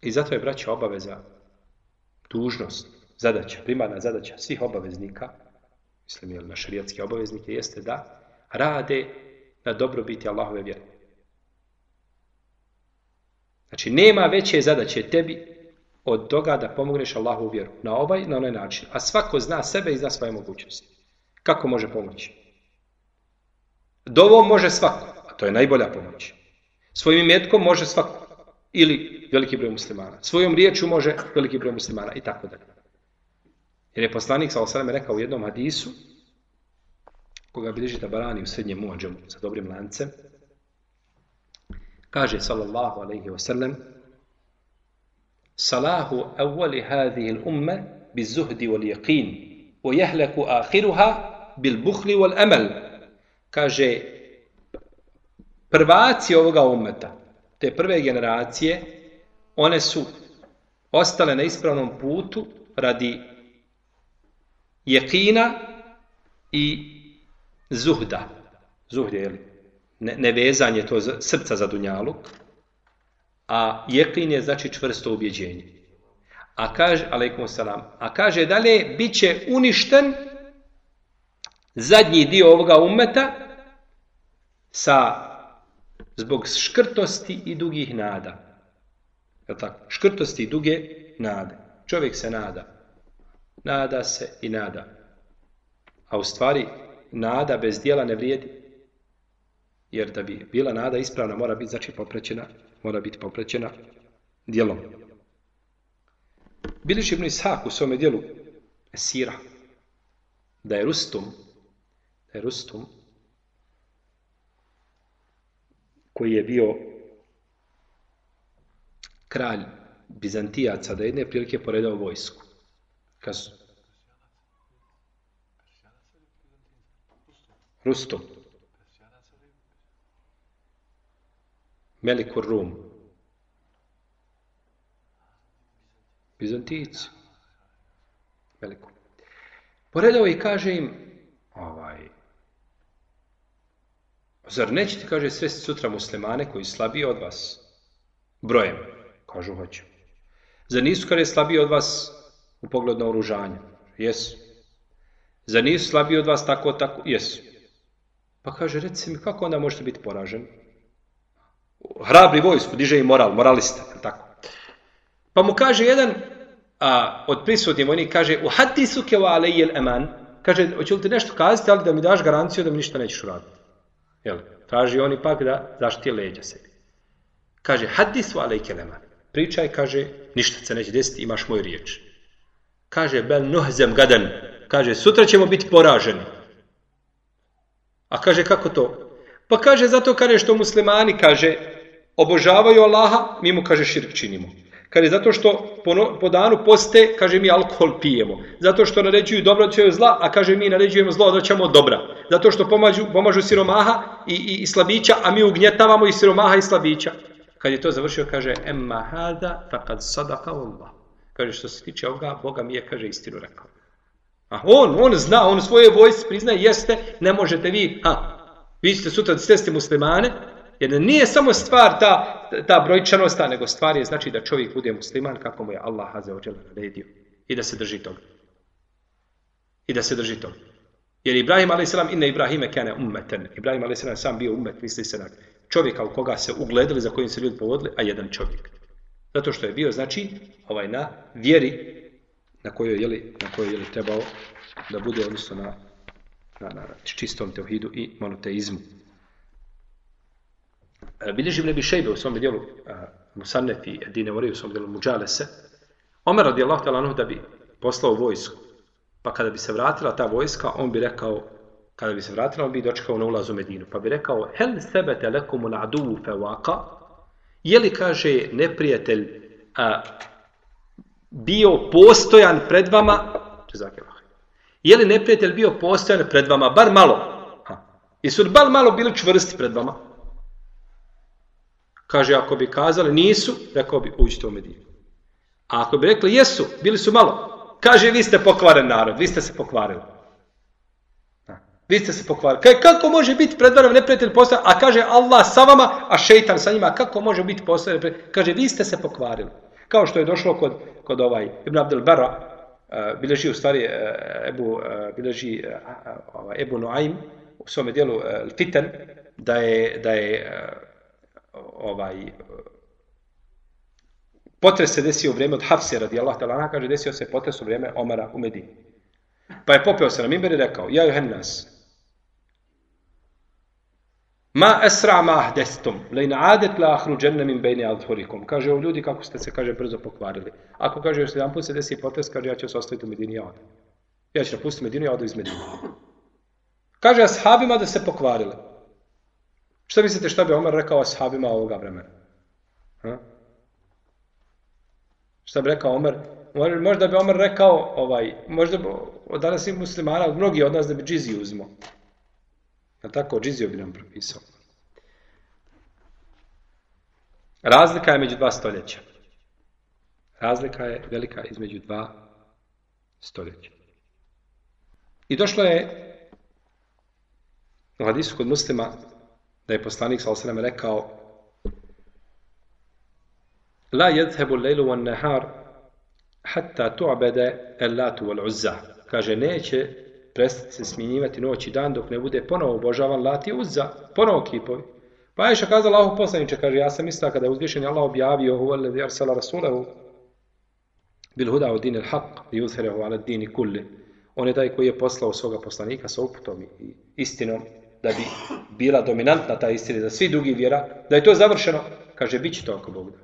I zato je braća obaveza, dužnost, zadaća, primarna zadaća svih obaveznika, mislim je na šarijatske obaveznike, jeste da rade na dobrobiti Allahove vjere. Znači, nema veće zadaće tebi od toga da pomogneš Allahu vjeru. Na ovaj, na onaj način. A svako zna sebe i zna svoje mogućnosti. Kako može pomoći? Dovom može svako, a to je najbolja pomoć. Svojim imetkom može svako. Ili veliki broj muslimana. Svojom riječu može veliki broj muslimana i tako dalje. Jer je poslanik sa rekao u jednom hadisu, koga bilježi Tabarani u srednjem muadžemu sa dobrim lancem, kaže sallallahu alaihi wa sallam, salahu awali hadhihi l'umme bi zuhdi wal yaqin wa jehleku ahiruha bil buhli wal amel. Kaže, prvaci ovoga ummeta, te prve generacije, one su ostale na ispravnom putu radi jekina i zuhda. Zuhd je ne, nevezanje to srca za dunjaluk, a jekin je znači čvrsto ubjeđenje. A kaže, alaikum salam, a kaže dalje, bit će uništen zadnji dio ovoga umeta sa zbog škrtosti i dugih nada. Je tako? Škrtosti i duge nade. Čovjek se nada. Nada se i nada. A u stvari, nada bez dijela ne vrijedi. Jer da bi bila nada ispravna, mora biti znači poprećena, mora biti poprećena djelom. Biliš Ibn Ishak u svome dijelu Sira, da je Rustum, da je Rustum, koji je bio kralj Bizantijaca, da jedne prilike poredao vojsku. Kad Rustum. Melikur Rum. Bizantijici. Veliku. Poredao i kaže im, ovaj, zar nećete, kaže, sve sutra muslimane koji slabiji od vas? Brojem. Kažu, hoću. Zar nisu, kaže, slabiji od vas u pogledu na oružanje? Jesu. Zar nisu slabiji od vas tako, tako? Jesu. Pa kaže, recite mi, kako onda možete biti poraženi? Hrabri vojsku, diže i moral, moralista, tako. Pa mu kaže jedan a, od prisutnih vojnih, kaže, u hadisu ke wa alejel eman, kaže, hoće li ti nešto kazati, ali da mi daš garanciju da mi ništa nećeš uraditi. Jel? Traži on ipak da zaštiti leđa sebi. Kaže, hadisu alejkel eman. Pričaj, kaže, ništa se neće desiti, imaš moju riječ. Kaže, bel nuhzem gadan. Kaže, sutra ćemo biti poraženi. A kaže, kako to? Pa kaže, zato kaže što muslimani, kaže, obožavaju Allaha, mi mu, kaže, širk činimo. Kaže, zato što po, po danu poste, kaže, mi alkohol pijemo. Zato što naređuju dobro, od zla, a kaže, mi naređujemo zlo, odvraćamo od dobra. Zato što pomažu, pomažu siromaha i, i, i slabića, a mi ugnjetavamo i siromaha i slabića. Kad je to završio, kaže, emma hada, fakad sadaka Allah. Kaže, što se tiče ovoga, Boga mi je, kaže, istinu rekao. A on, on zna, on svoje vojsci priznaje, jeste, ne možete vi, ha, vi ćete sutra da muslimane, jer nije samo stvar ta, ta brojčanost, nego stvar je znači da čovjek bude musliman kako mu je Allah Azza naredio. I da se drži toga. I da se drži toga. Jer Ibrahim a.s. inne Ibrahime kane ummeten. Ibrahim a.s. sam bio ummet, misli se na čovjeka u koga se ugledali, za kojim se ljudi povodili, a jedan čovjek. Zato što je bio, znači, ovaj na vjeri na kojoj je li, na kojoj je trebao da bude, odnosno na, na, na čistom teohidu i monoteizmu. E, bilježi Nebi Šejbe u svom dijelu e, Musannef i Edine u svom dijelu Muđalese. Omer radijallahu ta'ala da bi poslao vojsku. Pa kada bi se vratila ta vojska, on bi rekao, kada bi se vratila, on bi dočekao na ulaz u Medinu. Pa bi rekao, hel sebete lekum adu fewaka, je li, kaže, neprijatelj a, bio postojan pred vama, je li neprijatelj bio postojan pred vama, bar malo? Jesu li bar malo bili čvrsti pred vama? Kaže, ako bi kazali nisu, rekao bi uđite u Medinu. A ako bi rekli jesu, bili su malo, kaže vi ste pokvaren narod, vi ste se pokvarili. Vi ste se pokvarili. Kaže, kako može biti pred vama neprijatelj postojan, a kaže Allah sa vama, a šeitan sa njima, kako može biti postojan? Kaže, vi ste se pokvarili. Kao što je došlo kod, kod ovaj Ibn Abdel Bara, uh, bileži u stvari uh, Ebu, uh, bileži ovaj, Ebu Nuaym u svome dijelu Fitan, da je, da je ovaj potres se desio u vrijeme od Hafse radi Allah talana, kaže desio se potres u vrijeme Omara u Medini. Pa je popeo se na mimber i rekao, ja Johannas, Ma esra ma ahdestum, lejna adet la ahruđenne min bejni adhurikum. Kaže, o ljudi, kako ste se, kaže, brzo pokvarili. Ako kaže, još jedan put se desi potres, kaže, ja ću se ostaviti u Medini, ja odem. Ja ću napustiti Medinu, ja odu iz Medine. Kaže ashabima da se pokvarili. Što mislite šta bi Omer rekao ashabima ovoga vremena? Ha? Šta bi rekao Omer? Možda bi Omer rekao, ovaj, možda bi, danas i muslimana, mnogi od nas da bi džiziju uzimo. A tako, džiziju bi nam propisao. Razlika je među dva stoljeća. Razlika je velika između dva stoljeća. I došlo je u hadisu kod muslima da je poslanik s.a.v. rekao La jedhebu lejlu van nehar hatta tu'bede latu wal uzza. Kaže, neće prestati se smjenjivati noć i dan dok ne bude ponovo obožavan lati i uzza. Ponovo kipovi. Pa Aisha kazala Allahu poslaniče, kaže, ja sam mislila kada je uzvišen Allah objavio huwa alladhi arsala rasulahu bil huda u din haq i uzherehu ala dini kulli. On je taj koji je poslao svoga poslanika sa uputom i istinom da bi bila dominantna ta istina za svi drugi vjera, da je to završeno, kaže, bit će to ako Bog da.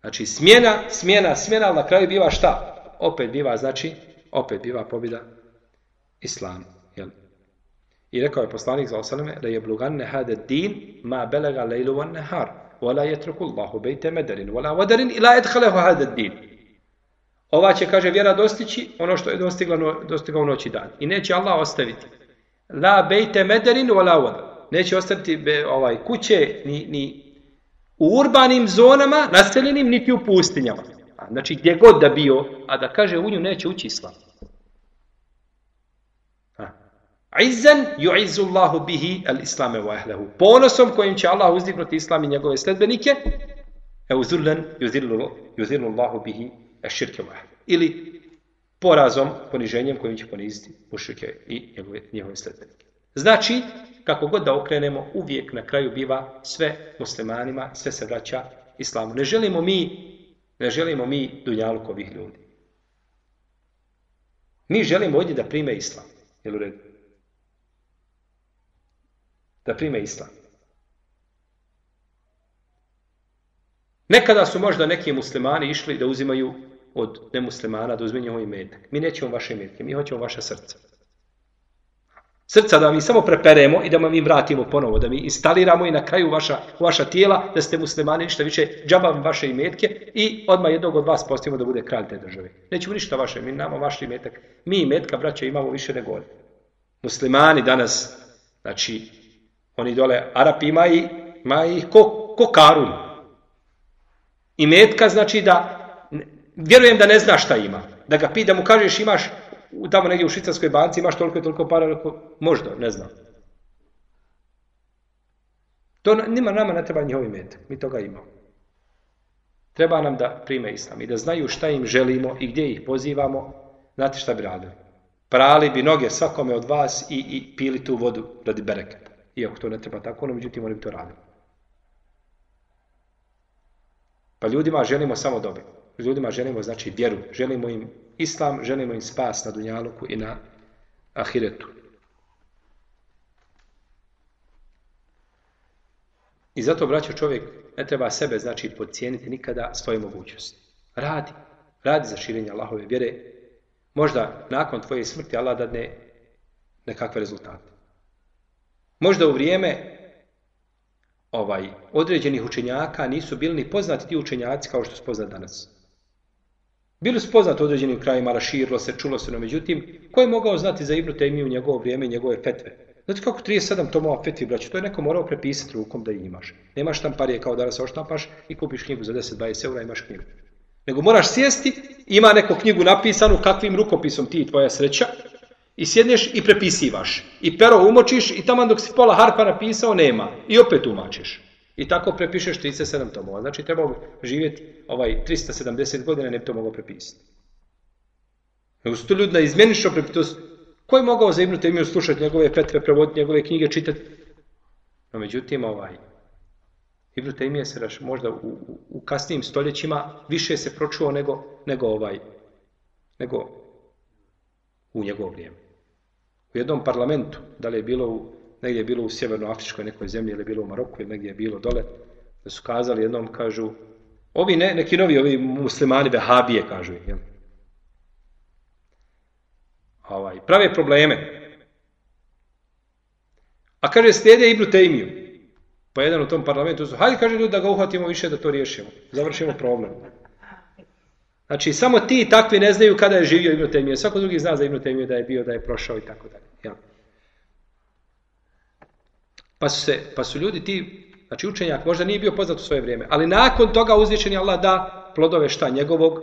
Znači, smjena, smjena, smjena, ali na kraju biva šta? Opet biva, znači, opet biva pobjeda Islama. Jel? I rekao je poslanik za osaleme da je bluganne hade din ma belega lejlu van nehar wala jetruku Allahu bejte mederin wala wadarin ila edhalehu hade din. Ova će, kaže, vjera dostići ono što je dostigla, dostigao noć i dan. I neće Allah ostaviti. La bejte mederin wala wadar. Neće ostaviti be, ovaj kuće ni, ni u urbanim zonama, naseljenim, niti u pustinjama. Znači, gdje god da bio, a da kaže u nju neće ući islam. Izzan yu'izzu Allahu bihi al-islame wa ahlehu. Ponosom kojim će Allah uzdignuti islam i njegove sledbenike, e uzullan yuzillu bihi ash-shirke wa Ili porazom, poniženjem kojim će poniziti mušrike i njegove, njegove sledbenike. Znači, kako god da okrenemo, uvijek na kraju biva sve muslimanima, sve se vraća islamu. Ne želimo mi, ne želimo mi dunjaluk ovih ljudi. Mi želimo ovdje da prime islam. Jel u redu? Da prime islam. Nekada su možda neki muslimani išli da uzimaju od nemuslimana, da uzme njihov imetak. Mi nećemo vaše imetke, mi hoćemo vaše srca. Srca da mi samo preperemo i da im vratimo ponovo, da mi instaliramo i na kraju vaša, vaša tijela, da ste muslimani, ništa više, džabam vaše imetke i odmah jednog od vas postavimo da bude kralj te države. Nećemo ništa vaše, mi nama vaš imetak. Mi imetka, braća, imamo više nego oni. Muslimani danas, znači, oni dole, Arapi ima, i, ima ih ko, ko karun. Imetka znači da, vjerujem da ne zna šta ima. Da ga pi, da mu kažeš imaš tamo negdje u švicarskoj banci imaš toliko i toliko para, možda, ne znam. To nima nama ne treba njihov imet, mi toga imamo. Treba nam da prime islam i da znaju šta im želimo i gdje ih pozivamo, znate šta bi radili. Prali bi noge svakome od vas i, i pili tu vodu radi bereketa. Iako to ne treba tako, no međutim oni bi to radili. Pa ljudima želimo samo dobro. Ljudima želimo znači vjeru, želimo im islam, želimo im spas na dunjaluku i na ahiretu. I zato, braćo, čovjek ne treba sebe, znači, podcijeniti nikada svoje mogućnosti. Radi. Radi za širenje Allahove vjere. Možda nakon tvoje smrti Allah dadne nekakve rezultate. Možda u vrijeme ovaj određenih učenjaka nisu bili ni poznati ti učenjaci kao što su poznati danas. Bili su poznati u određenim krajima, raširilo se, čulo se, no međutim, ko je mogao znati za Ibnu Tejmiju u njegovo vrijeme i njegove fetve? Znate kako 37 tomova fetvi, braći, to je neko morao prepisati rukom da imaš. Nemaš štamparije kao da se oštampaš i kupiš knjigu za 10-20 eura, imaš knjigu. Nego moraš sjesti, ima neku knjigu napisanu kakvim rukopisom ti i tvoja sreća, i sjedneš i prepisivaš. I pero umočiš i tamo dok si pola harpa napisao, nema. I opet umačiš. I tako prepišeš 37 tomova. Znači trebao živjeti ovaj 370 godina ne bi to mogao prepisati. Nego su to ljudi to prepisati. Ko je mogao za Ibnu Temiju slušati njegove petve, prevoditi njegove knjige, čitati? No međutim, ovaj, Ibnu Temije se raš, možda u, u, u, kasnijim stoljećima više se pročuo nego, nego ovaj, nego u njegovo vrijeme. U jednom parlamentu, da li je bilo u negdje je bilo u sjevernoafričkoj nekoj zemlji, ili je bilo u Maroku, ili negdje je bilo dole, da su kazali jednom, kažu, ovi ne, neki novi, ovi muslimani, vehabije, kažu, jel? Ovaj, prave probleme. A kaže, slijede Ibnu Tejmiju. Pa jedan u tom parlamentu su, hajde, kaže ljudi, da ga uhvatimo više, da to riješimo. Završimo problem. Znači, samo ti takvi ne znaju kada je živio Ibn Temije. Svako drugi zna za Ibn Temije da je bio, da je prošao i tako dalje. Jel? Pa su, se, pa su ljudi ti, znači učenjak možda nije bio poznat u svoje vrijeme, ali nakon toga uzvišen je Allah da plodove šta? Njegovog,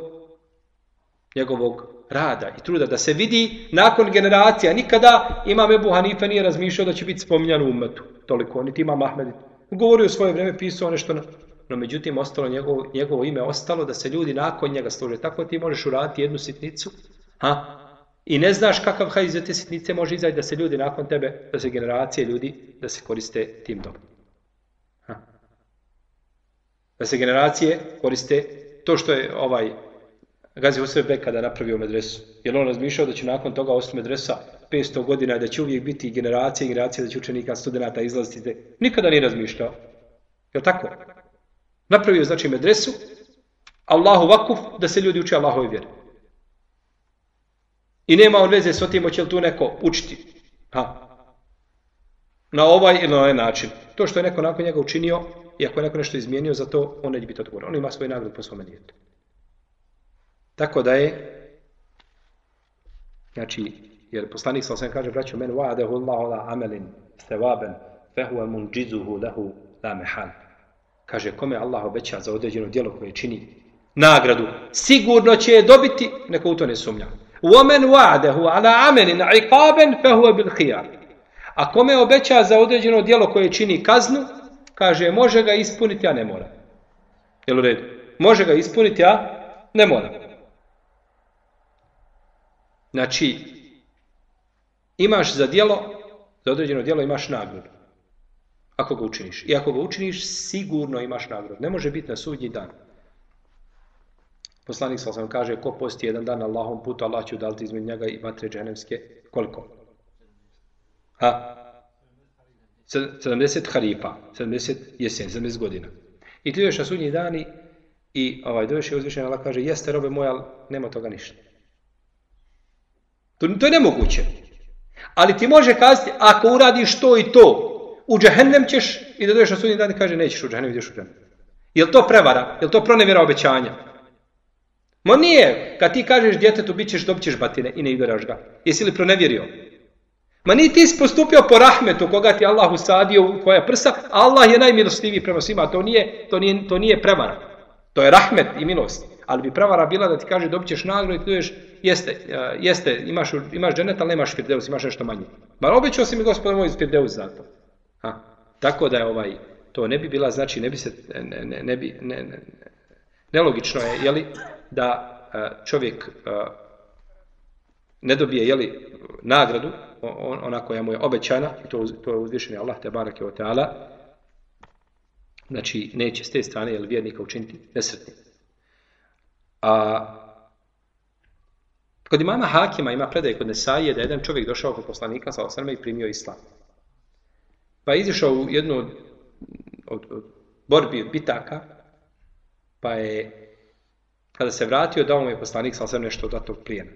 njegovog rada i truda, da se vidi nakon generacija. Nikada Imam Ebu Hanife nije razmišljao da će biti spominjan u umetu. Toliko, niti Imam Ahmed. Govorio u svoje vrijeme, pisao nešto na, no međutim ostalo njegovo, njegovo ime ostalo da se ljudi nakon njega služe. Tako ti možeš uraditi jednu sitnicu, ha? I ne znaš kakav hajz za te sitnice može izaći da se ljudi nakon tebe, da se generacije ljudi, da se koriste tim dobrom. Ha? Da se generacije koriste to što je ovaj Gazi Husrev Bek kada napravio medresu. Jer on razmišljao da će nakon toga ostati medresa 500 godina, da će uvijek biti generacije i generacije, da će učenika, studenta izlaziti. Nikada nije razmišljao. Je tako? Napravio znači medresu, Allahu vakuf, da se ljudi uče Allahove vjeri. I nema on veze s tim, hoće li tu neko učiti. Ha. Na ovaj ili na ovaj način. To što je neko nakon njega učinio, i ako je neko nešto izmijenio za to, on neće biti odgovoran. On ima svoj nagrad po svome djetu. Tako da je, znači, jer poslanik sa osam kaže, braću, men wa'adehu Allahu la amelin stevaben, fehuwa munđizuhu lehu la. Kaže, kome Allah obeća za određeno djelo koje čini nagradu, sigurno će je dobiti, neko u to ne sumnja. وَمَنْ وَعْدَهُ عَلَى عَمَلٍ عِقَابًا فَهُوَ بِالْخِيَارِ A kome obeća za određeno djelo koje čini kaznu, kaže, može ga ispuniti, a ne mora. Jel u redu? Može ga ispuniti, a ne mora. Znači, imaš za djelo, za određeno djelo imaš nagradu. Ako ga učiniš. I ako ga učiniš, sigurno imaš nagradu. Ne može biti na sudnji dan. Poslanik sa sam kaže, ko posti jedan dan na Allahom putu, Allah će udaliti između njega i vatre dženevske. Koliko? Ha? 70 harifa, 70 jesen, 70 godina. I ti ideš na sudnji dani i ovaj, dođeš i uzvišen Allah kaže, jeste robe moja, ali nema toga ništa. To, to je nemoguće. Ali ti može kazati, ako uradiš to i to, u džehennem ćeš i da dođeš na sudnji dan i kaže, nećeš u džehennem, ideš u džehennem. Je li to prevara? Je li to pronevjera obećanja? Mo nije, kad ti kažeš djetetu bit ćeš, dobit ćeš batine i ne igraš ga. Jesi li pronevjerio? Ma ni ti si postupio po rahmetu koga ti Allah usadio u tvoja prsa, Allah je najmilostiviji prema svima, to nije, to nije, to nije prevara. To je rahmet i milost. Ali bi prevara bila da ti kaže dobit ćeš nagradu i ti doješ, jeste, jeste, imaš, imaš dženet, ali nemaš firdeus, imaš nešto manje. Ma obećao si mi gospod moj firdeus za to. Ha. Tako da je ovaj, to ne bi bila, znači ne bi se, ne, ne, ne bi, ne, ne, nelogično je, jeli, da čovjek ne dobije, jeli, nagradu, on, ona koja mu je obećana, i to, to je uzvišeni Allah, te barake o teala, znači neće s te strane, jel, vjernika učiniti nesretni. A kod imama Hakima ima predaj kod Nesaije da je jedan čovjek došao kod poslanika sa i primio islam. Pa je izišao u jednu od, od, od borbi, od bitaka, pa je, kada se vratio, dao mu je poslanik sa osrme nešto od datog plijena.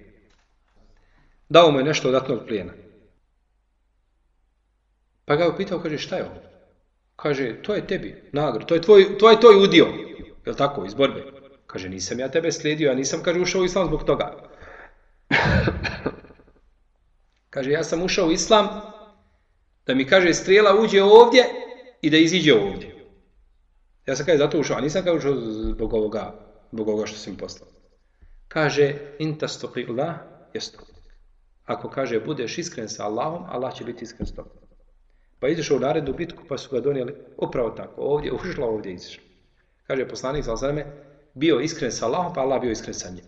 Dao mu je nešto od datog plijena. Pa ga je upitao, kaže, šta je ovo? Kaže, to je tebi, nagrad, to je tvoj, to je tvoj udio. Je tako, iz borbe? Kaže, nisam ja tebe slijedio, ja nisam, kaže, ušao u islam zbog toga. kaže, ja sam ušao u islam da mi kaže strijela uđe ovdje i da iziđe ovdje. Ja sam kaže zato ušao, a nisam kaže ušao zbog ovoga, zbog ovoga što sam poslao. Kaže, intastoqillah jesto. Ako kaže, budeš iskren sa Allahom, Allah će biti iskren s tobom. Pa izišao u narednu bitku, pa su ga donijeli upravo tako. Ovdje ušla, ovdje izišla. Kaže poslanik za zreme, bio iskren sa Allahom, pa Allah bio iskren sa njim.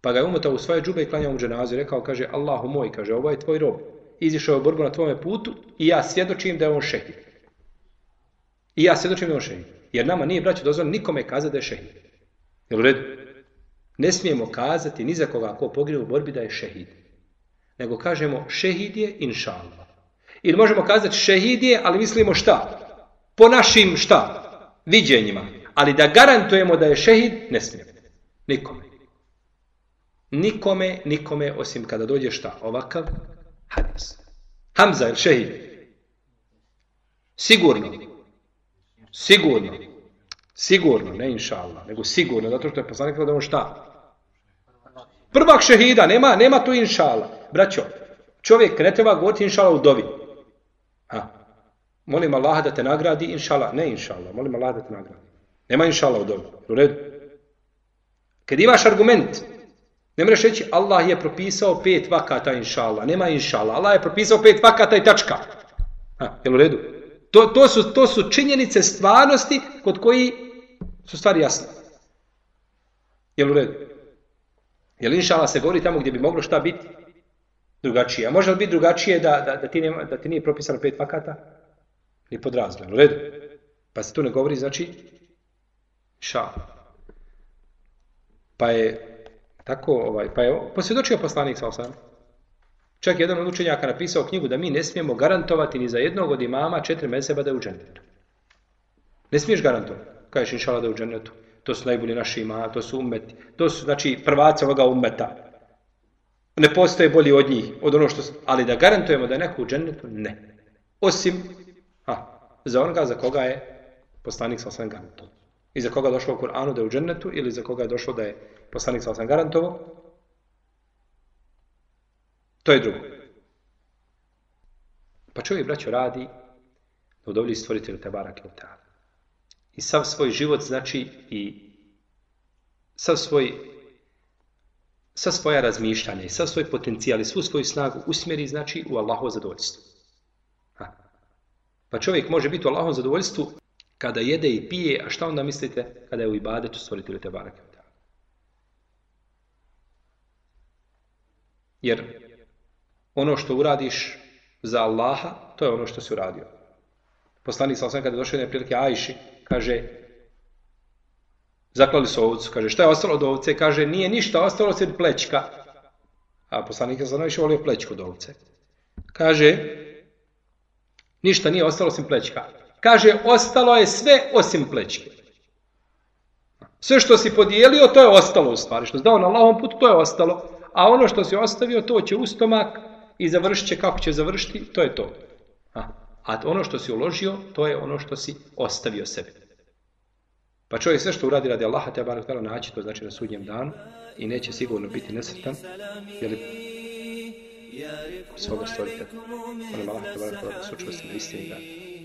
Pa ga je umotao u svoje džube i klanjao mu dženazu i rekao, kaže, Allahu moj, kaže, ovo je tvoj rob. Izišao je u borbu na tvome putu i ja svjedočim da je on šehid. I ja svjedočim da je on šehid. Jer nama nije, braćo, dozvoljeno nikome kazati da je šehid. Jel u redu? Ne smijemo kazati ni za koga ko pogine u borbi da je šehid. Nego kažemo šehid je inša Allah. Ili možemo kazati šehid je, ali mislimo šta? Po našim šta? Viđenjima. Ali da garantujemo da je šehid, ne smijemo. Nikome. Nikome, nikome, osim kada dođe šta? Ovakav hadis. Hamza je šehid? Sigurno. Sigurno. Sigurno, ne inša Allah, nego sigurno, zato što je poslanik da on šta? Prvak šehida, nema, nema tu inšala. Braćo, čovjek ne treba govoriti inšala u dovi. Ha. Molim Allaha da te nagradi, inšala. Ne inšala, molim Allaha da te nagradi. Nema inšala u dovi. U redu. Kad imaš argument, ne možeš reći Allah je propisao pet vakata inšala. Nema inšala. Allah je propisao pet vakata i tačka. Ha, jel u redu? To, to, su, to su činjenice stvarnosti kod koji su stvari jasne. Jel u redu? Jel inšala se govori tamo gdje bi moglo šta biti drugačije? A može li biti drugačije da, da, da, ti, nema, da ti nije propisano pet vakata? Ni pod. U redu? Pa se tu ne govori, znači, ša. Pa je tako, ovaj, pa je posvjedočio poslanik sa osam. Čak jedan od učenjaka napisao knjigu da mi ne smijemo garantovati ni za jednog od imama četiri meseba da je u džennetu. Ne smiješ garantovati. Kažeš inšala da je u džennetu. To su najbolji naši ima, to su umeti. To su, znači, prvaci ovoga umeta. Ne postoje bolji od njih, od ono što... Ali da garantujemo da je neko u džennetu, ne. Osim, ha, za onoga za koga je poslanik sa osam garantovao. I za koga je došlo u Kur'anu da je u džennetu ili za koga je došlo da je poslanik sa osam garantovao. To je drugo. Pa čovjek, braćo, radi da udovolji stvoritelju Tebarak i I sav svoj život, znači, i sav svoj sa svoja razmišljanja i sav svoj potencijal i svu svoju snagu usmjeri, znači, u Allahovo zadovoljstvo. Ha. Pa čovjek može biti u Allahovom zadovoljstvu kada jede i pije, a šta onda mislite kada je u ibadetu stvoritelju Tebarak i Jer ono što uradiš za Allaha, to je ono što si uradio. Poslanik sam kada je došao jedne prilike Ajši, kaže, zaklali su ovcu, kaže, šta je ostalo od ovce? Kaže, nije ništa ostalo osim plečka. A poslanik sam najviše volio plečku od ovce. Kaže, ništa nije ostalo osim plečka. Kaže, ostalo je sve osim plečke. Sve što si podijelio, to je ostalo u stvari. Što si dao na Allahom putu, to je ostalo. A ono što si ostavio, to će u stomak i završit će kako će završiti, to je to. A ono što si uložio, to je ono što si ostavio sebi. Pa čovjek sve što uradi radi Allaha te naći, to znači na sudnjem danu i neće sigurno biti nesretan, jer svoga stvoritelja. Molim Allah te na istini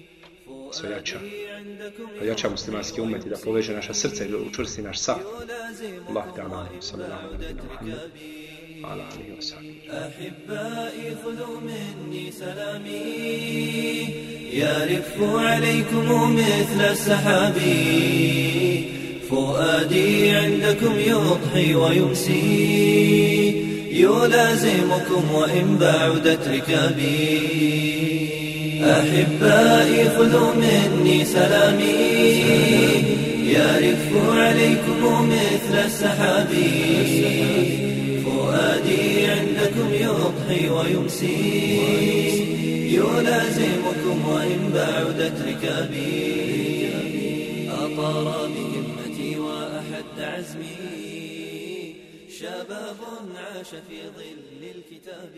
se ojača, da ojača muslimanski umet i da poveže naša srca i da učvrsti naš saf. Allah te ala, sallallahu alaihi wa sallam. وعلى آله وصحبه أحبائي خذوا مني سلامي يرف عليكم مثل السحاب فؤادي عندكم يضحي ويمسي يلازمكم وإن بعدت ركابي أحبائي خذوا مني سلامي. يرف عليكم مثل السحاب فؤادي عندكم يضحي ويمسي. يلازمكم وإن بعدت ركابي. أطار بهمتي وأحد عزمي. شباب عاش في ظل الكتاب.